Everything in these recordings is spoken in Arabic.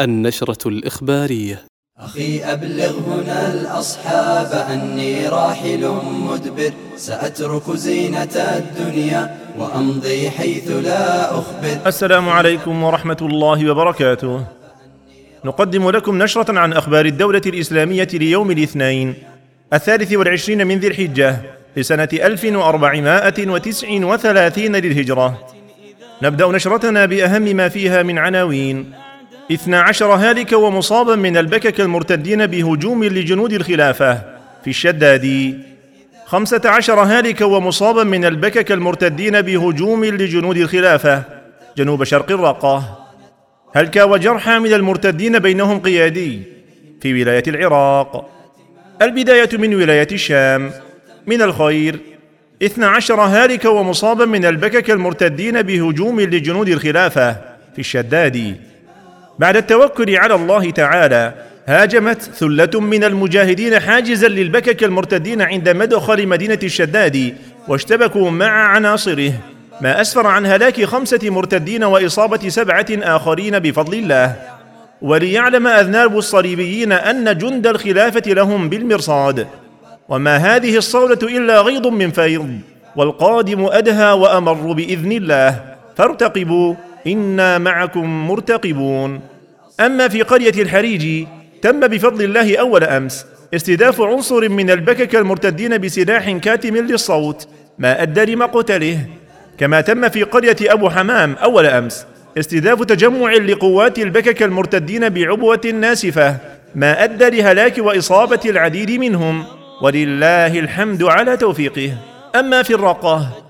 النشرة الإخبارية. أخي أبلغ هنا الأصحاب أني راحل مدبر سأترك زينة الدنيا وأمضي حيث لا أخبر. السلام عليكم ورحمة الله وبركاته. نقدم لكم نشرة عن أخبار الدولة الإسلامية ليوم الاثنين الثالث والعشرين من ذي الحجة لسنة 1439 للهجرة. نبدأ نشرتنا بأهم ما فيها من عناوين. اثنا عشر هالك ومصابا من البكك المرتدين بهجوم لجنود الخلافة. في الشدادي خمسة عشر هالك ومصابا من البكك المرتدين بهجوم لجنود الخلافة. جنوب شرق الرقة هلك وجرحى من المرتدين بينهم قيادي. في ولاية العراق البداية من ولاية الشام. من الخير اثنا عشر هالك ومصابا من البكك المرتدين بهجوم لجنود الخلافة. في الشدادي بعد التوكل على الله تعالى هاجمت ثلة من المجاهدين حاجزا للبكك المرتدين عند مدخل مدينة الشداد واشتبكوا مع عناصره. ما أسفر عن هلاك خمسة مرتدين وإصابة سبعة آخرين بفضل الله. وليعلم أذناب الصليبيين أن جند الخلافة لهم بالمرصاد. وما هذه الصولة إلا غيض من فيض والقادم أدهى وأمر بإذن الله. فارتقبوا. إنا معكم مرتقبون. أما في قرية الحريج تم بفضل الله أول أمس استهداف عنصر من البكك المرتدين بسلاح كاتم للصوت ما أدى لمقتله. كما تم في قرية أبو حمام أول أمس استهداف تجمع لقوات البكك المرتدين بعبوة ناسفة ما أدى لهلاك وإصابة العديد منهم. ولله الحمد على توفيقه. أما في الرقة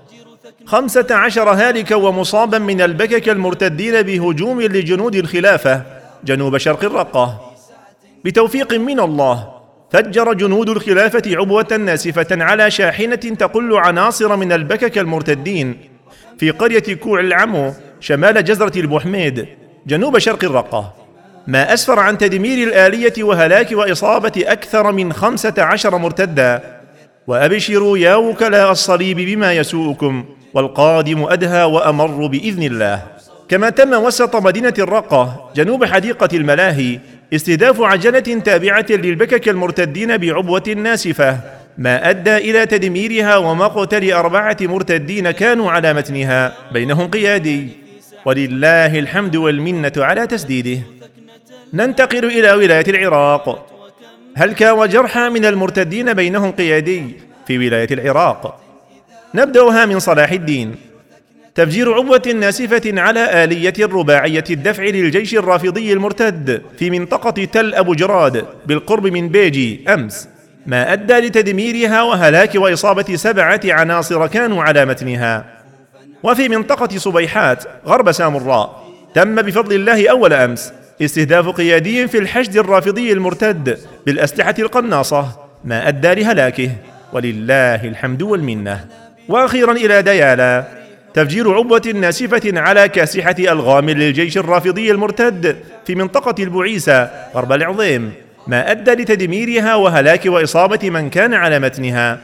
خمسة عشر هالكا ومصابا من البكك المرتدين بهجوم لجنود الخلافة جنوب شرق الرقة. بتوفيق من الله فجر جنود الخلافة عبوة ناسفة على شاحنة تقل عناصر من البكك المرتدين. في قرية كوع العمو شمال جزرة البوحميد جنوب شرق الرقة. ما أسفر عن تدمير الآلية وهلاك وإصابة أكثر من خمسة عشر مرتدا وأبشروا يا وكلاء الصليب بما يسوءكم. والقادم أدهى وأمر بإذن الله. كما تم وسط مدينة الرقة جنوب حديقة الملاهي استهداف عجلة تابعة للبكك المرتدين بعبوة ناسفة ما أدى إلى تدميرها ومقتل أربعة مرتدين كانوا على متنها. بينهم قيادي. ولله الحمد والمنة على تسديده. ننتقل إلى ولاية العراق. هلكا وجرحى من المرتدين بينهم قيادي في ولاية العراق؟ نبدأها من صلاح الدين. تفجير عبوة ناسفة على آلية رباعية الدفع للجيش الرافضي المرتد في منطقة تل أبو جراد بالقرب من بيجي أمس. ما أدى لتدميرها وهلاك وإصابة سبعة عناصر كانوا على متنها. وفي منطقة صبيحات غرب سامراء تم بفضل الله أول أمس استهداف قيادي في الحشد الرافضي المرتد بالأسلحة القناصة. ما أدى لهلاكه. ولله الحمد والمنة. وأخيرا إلى ديالا. تفجير عبوة ناسفة على كاسحة ألغام للجيش الرافضي المرتد في منطقة البعيسة. غرب العظيم. ما أدى لتدميرها وهلاك وإصابة من كان على متنها.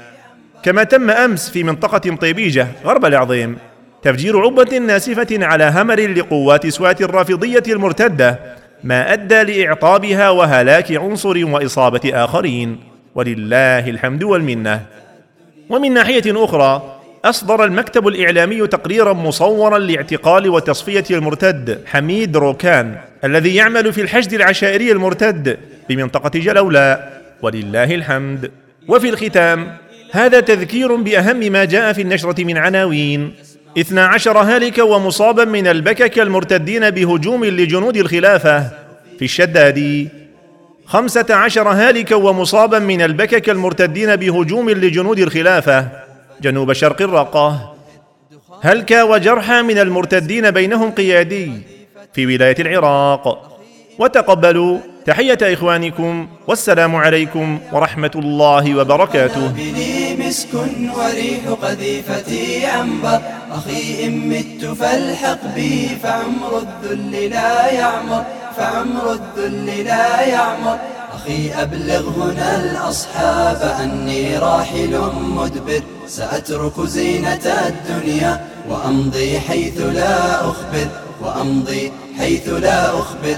كما تم أمس في منطقة طيبيجة. غرب العظيم. تفجير عبة ناسفة على همر لقوات سوات الرافضية المرتدة. ما أدى لإعطابها وهلاك عنصر وإصابة آخرين. ولله الحمد والمنة. ومن ناحية أخرى أصدر المكتب الإعلامي تقريرا مصورا لاعتقال وتصفية المرتد حميد روكان الذي يعمل في الحشد العشائري المرتد بمنطقة جلولاء. ولله الحمد. وفي الختام هذا تذكير بأهم ما جاء في النشرة من عناوين. اثنا عشر هالك ومصابا من البكك المرتدين بهجوم لجنود الخلافة في الشدادي خمسة عشر هالك ومصابا من البكك المرتدين بهجوم لجنود الخلافة جنوب شرق الرقة. هلكا وجرحى من المرتدين بينهم قيادي في ولاية العراق. وتقبلوا تحية إخوانكم والسلام عليكم ورحمة الله وبركاته. مسك وريح قذيفتي عنبر أخي إن مت فالحق بي فعمر الذل لا يعمر. فعمر الذل لا يعمر. أخي أبلغ هنا الأصحاب أني راحل مدبر. سأترك زينة الدنيا وأمضي حيث لا أخبر. وأمضي حيث لا أخبر.